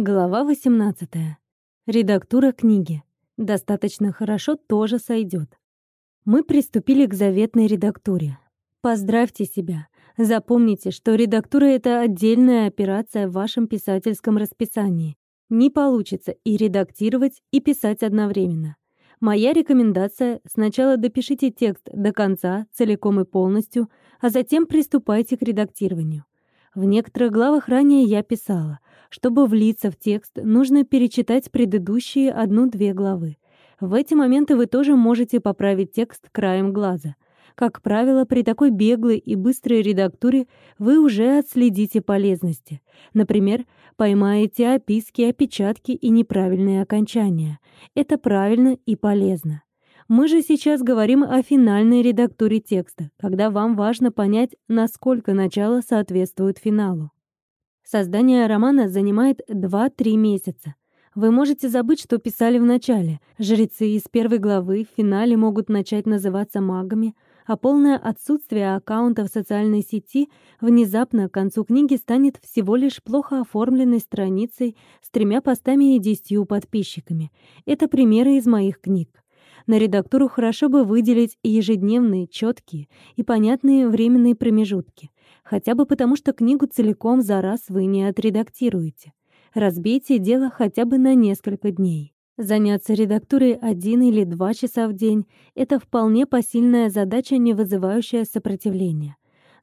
Глава 18. Редактура книги. Достаточно хорошо тоже сойдет. Мы приступили к заветной редактуре. Поздравьте себя. Запомните, что редактура — это отдельная операция в вашем писательском расписании. Не получится и редактировать, и писать одновременно. Моя рекомендация — сначала допишите текст до конца, целиком и полностью, а затем приступайте к редактированию. В некоторых главах ранее я писала — чтобы влиться в текст, нужно перечитать предыдущие одну-две главы. В эти моменты вы тоже можете поправить текст краем глаза. Как правило, при такой беглой и быстрой редактуре вы уже отследите полезности. Например, поймаете описки, опечатки и неправильные окончания. Это правильно и полезно. Мы же сейчас говорим о финальной редактуре текста, когда вам важно понять, насколько начало соответствует финалу. Создание романа занимает 2-3 месяца. Вы можете забыть, что писали в начале. Жрецы из первой главы в финале могут начать называться магами, а полное отсутствие аккаунта в социальной сети внезапно к концу книги станет всего лишь плохо оформленной страницей с тремя постами и десятью подписчиками. Это примеры из моих книг. На редактуру хорошо бы выделить ежедневные, четкие и понятные временные промежутки. Хотя бы потому, что книгу целиком за раз вы не отредактируете. Разбейте дело хотя бы на несколько дней. Заняться редактурой один или два часа в день — это вполне посильная задача, не вызывающая сопротивления.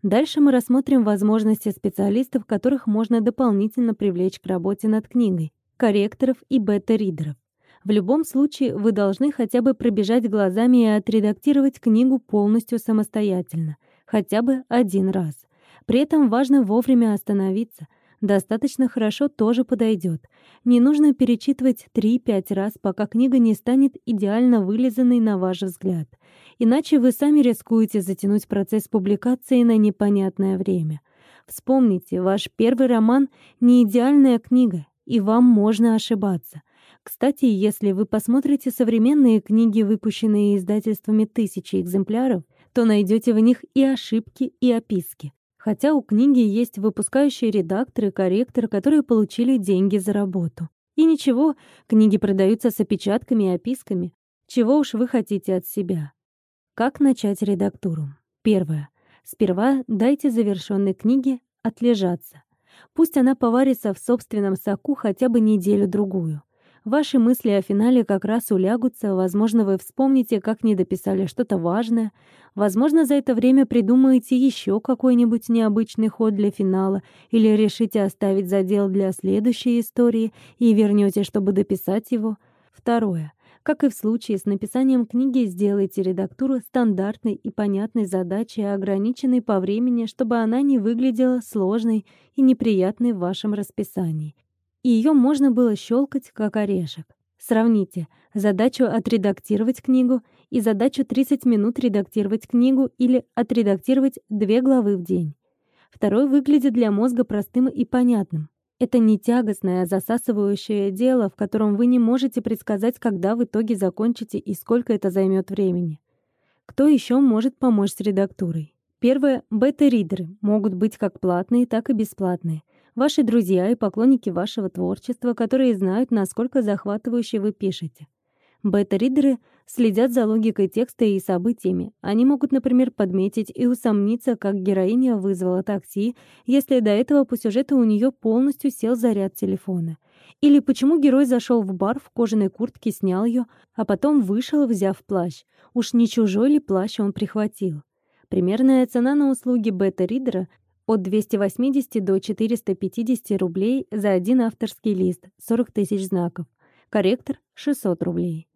Дальше мы рассмотрим возможности специалистов, которых можно дополнительно привлечь к работе над книгой, корректоров и бета-ридеров. В любом случае, вы должны хотя бы пробежать глазами и отредактировать книгу полностью самостоятельно, хотя бы один раз. При этом важно вовремя остановиться. Достаточно хорошо тоже подойдет. Не нужно перечитывать 3-5 раз, пока книга не станет идеально вылизанной на ваш взгляд. Иначе вы сами рискуете затянуть процесс публикации на непонятное время. Вспомните, ваш первый роман — не идеальная книга, и вам можно ошибаться. Кстати, если вы посмотрите современные книги, выпущенные издательствами тысячи экземпляров, то найдете в них и ошибки, и описки. Хотя у книги есть выпускающие редакторы, корректоры, которые получили деньги за работу. И ничего, книги продаются с опечатками и описками. Чего уж вы хотите от себя? Как начать редактуру? Первое. Сперва дайте завершенной книге отлежаться. Пусть она поварится в собственном соку хотя бы неделю-другую. Ваши мысли о финале как раз улягутся, возможно, вы вспомните, как не дописали что-то важное, возможно, за это время придумаете еще какой-нибудь необычный ход для финала или решите оставить задел для следующей истории и вернете, чтобы дописать его. Второе. Как и в случае с написанием книги, сделайте редактуру стандартной и понятной задачей, ограниченной по времени, чтобы она не выглядела сложной и неприятной в вашем расписании и ее можно было щелкать, как орешек. Сравните задачу отредактировать книгу и задачу 30 минут редактировать книгу или отредактировать две главы в день. Второй выглядит для мозга простым и понятным. Это не тягостное, засасывающее дело, в котором вы не можете предсказать, когда в итоге закончите и сколько это займет времени. Кто еще может помочь с редактурой? Первое — бета-ридеры могут быть как платные, так и бесплатные — ваши друзья и поклонники вашего творчества, которые знают, насколько захватывающе вы пишете. Бета-ридеры следят за логикой текста и событиями. Они могут, например, подметить и усомниться, как героиня вызвала такси, если до этого по сюжету у нее полностью сел заряд телефона. Или почему герой зашел в бар в кожаной куртке, снял ее, а потом вышел, взяв плащ. Уж не чужой ли плащ он прихватил? Примерная цена на услуги бета-ридера от 280 до 450 рублей за один авторский лист, 40 тысяч знаков. Корректор — 600 рублей.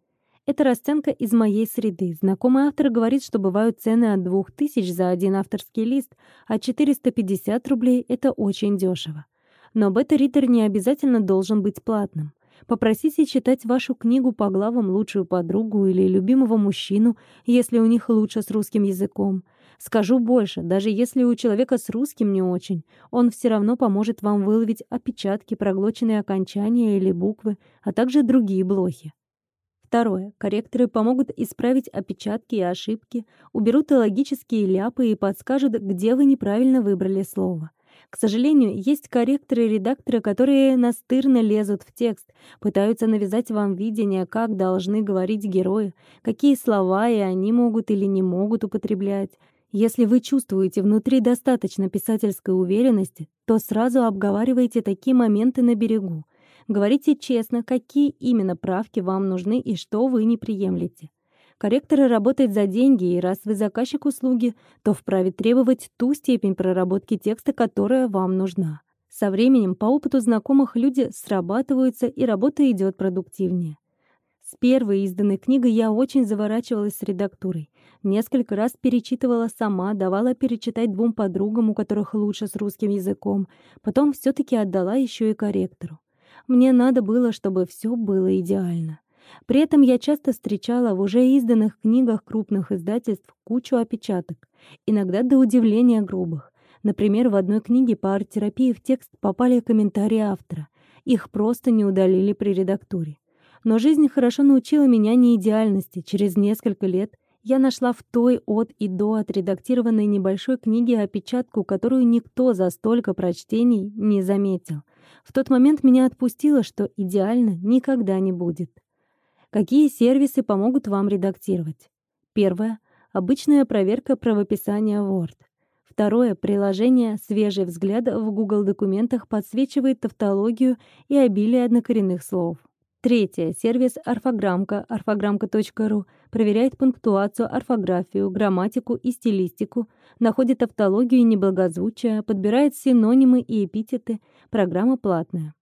Это расценка из моей среды. Знакомый автор говорит, что бывают цены от 2000 за один авторский лист, а 450 рублей — это очень дешево. Но бета-ридер не обязательно должен быть платным. Попросите читать вашу книгу по главам лучшую подругу или любимого мужчину, если у них лучше с русским языком. Скажу больше, даже если у человека с русским не очень, он все равно поможет вам выловить опечатки, проглоченные окончания или буквы, а также другие блохи. Второе. Корректоры помогут исправить опечатки и ошибки, уберут логические ляпы и подскажут, где вы неправильно выбрали слово. К сожалению, есть корректоры и редакторы, которые настырно лезут в текст, пытаются навязать вам видение, как должны говорить герои, какие слова и они могут или не могут употреблять. Если вы чувствуете внутри достаточно писательской уверенности, то сразу обговаривайте такие моменты на берегу. Говорите честно, какие именно правки вам нужны и что вы не приемлете. Корректоры работают за деньги, и раз вы заказчик услуги, то вправе требовать ту степень проработки текста, которая вам нужна. Со временем, по опыту знакомых, люди срабатываются, и работа идет продуктивнее. С первой изданной книгой я очень заворачивалась с редактурой. Несколько раз перечитывала сама, давала перечитать двум подругам, у которых лучше с русским языком. Потом все таки отдала еще и корректору. Мне надо было, чтобы все было идеально. При этом я часто встречала в уже изданных книгах крупных издательств кучу опечаток, иногда до удивления грубых. Например, в одной книге по арт-терапии в текст попали комментарии автора. Их просто не удалили при редактуре. Но жизнь хорошо научила меня неидеальности. Через несколько лет я нашла в той от и до отредактированной небольшой книге опечатку, которую никто за столько прочтений не заметил. В тот момент меня отпустило, что идеально никогда не будет. Какие сервисы помогут вам редактировать? Первое обычная проверка правописания Word. Второе приложение «Свежий взгляд» в Google документах подсвечивает тавтологию и обилие однокоренных слов. Третье. Сервис «Орфограммка» орфограммка.ру проверяет пунктуацию, орфографию, грамматику и стилистику, находит тавтологию и неблагозвучие, подбирает синонимы и эпитеты. Программа платная.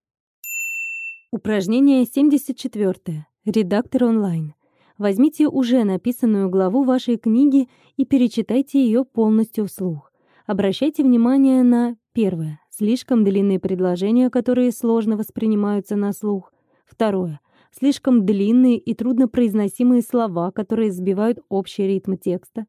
Упражнение 74. Редактор онлайн. Возьмите уже написанную главу вашей книги и перечитайте ее полностью вслух. Обращайте внимание на первое слишком длинные предложения, которые сложно воспринимаются на слух. Второе. Слишком длинные и труднопроизносимые слова, которые сбивают общий ритм текста.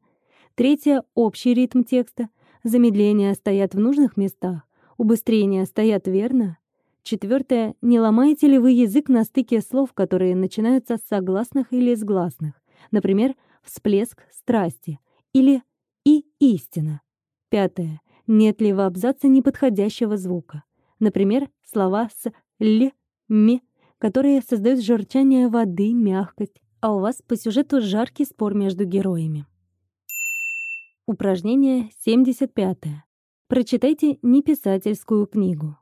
Третье. Общий ритм текста. Замедления стоят в нужных местах. Убыстрения стоят верно. Четвертое. Не ломаете ли вы язык на стыке слов, которые начинаются с согласных или с гласных? Например, всплеск страсти или и истина. Пятое. Нет ли в абзаце неподходящего звука? Например, слова с «л», «ми», которые создают журчание воды, мягкость, а у вас по сюжету жаркий спор между героями. Упражнение 75. Прочитайте неписательскую книгу.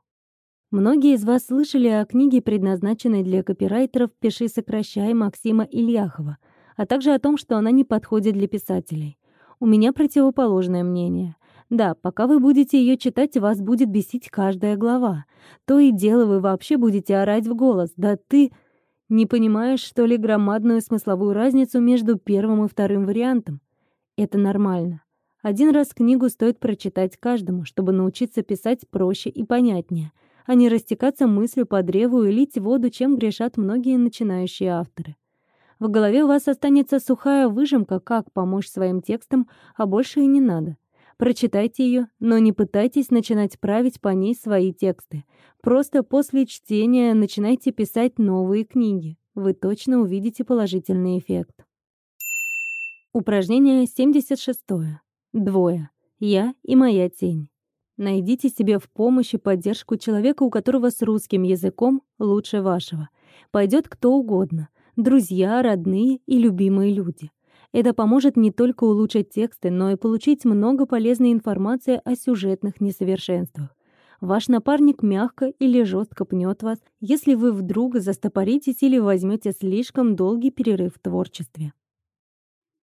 Многие из вас слышали о книге, предназначенной для копирайтеров «Пиши, сокращай» Максима Ильяхова, а также о том, что она не подходит для писателей. У меня противоположное мнение. Да, пока вы будете ее читать, вас будет бесить каждая глава. То и дело вы вообще будете орать в голос. Да ты не понимаешь, что ли, громадную смысловую разницу между первым и вторым вариантом? Это нормально. Один раз книгу стоит прочитать каждому, чтобы научиться писать проще и понятнее, а не растекаться мыслью по древу и лить воду, чем грешат многие начинающие авторы. В голове у вас останется сухая выжимка, как помочь своим текстам, а больше и не надо. Прочитайте ее, но не пытайтесь начинать править по ней свои тексты. Просто после чтения начинайте писать новые книги. Вы точно увидите положительный эффект. Упражнение 76. Двое. Я и моя тень. Найдите себе в помощь и поддержку человека, у которого с русским языком лучше вашего. Пойдет кто угодно. Друзья, родные и любимые люди. Это поможет не только улучшить тексты, но и получить много полезной информации о сюжетных несовершенствах. Ваш напарник мягко или жестко пнет вас, если вы вдруг застопоритесь или возьмете слишком долгий перерыв в творчестве.